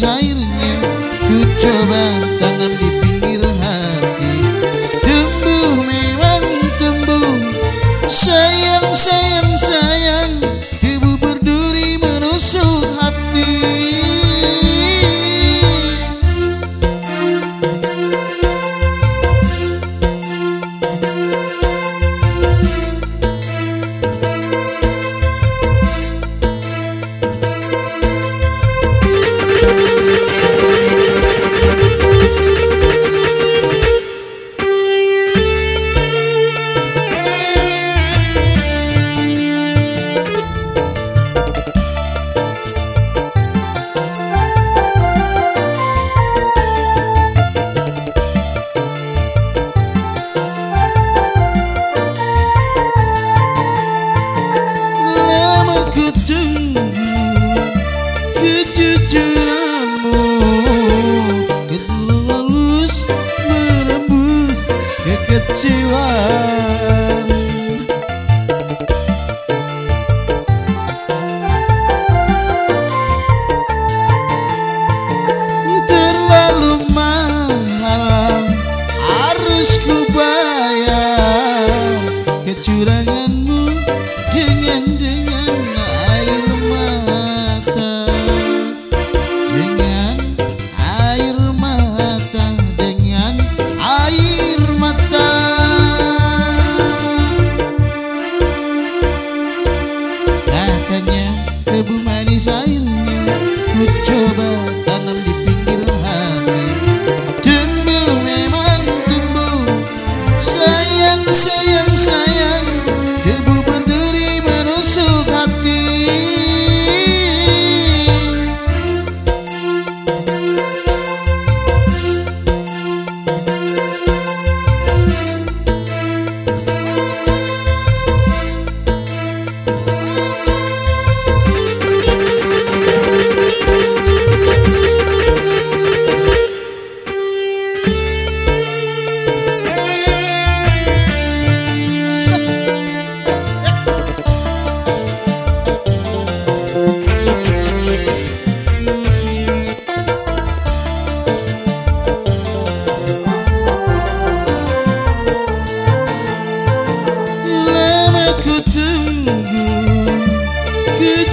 syairnya Ku coba tanam di kekecewaan. Terlalu mahal harus ku bayar Kecuranganmu dengan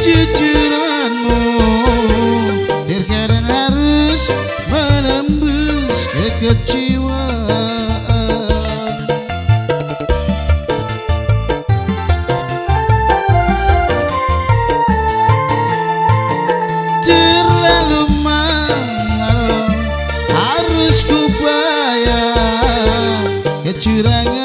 kejujuranmu Terkadang harus menembus kekecewaan. Terlalu mahal harus ku bayar Kecuranganmu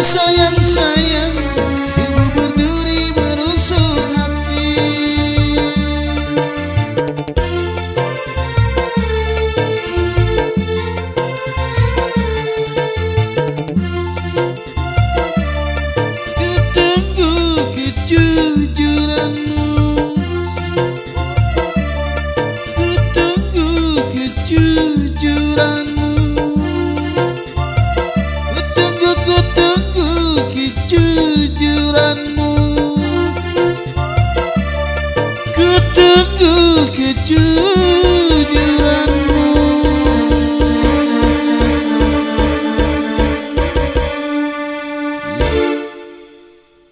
Söğüş söğüm tunggu kejutan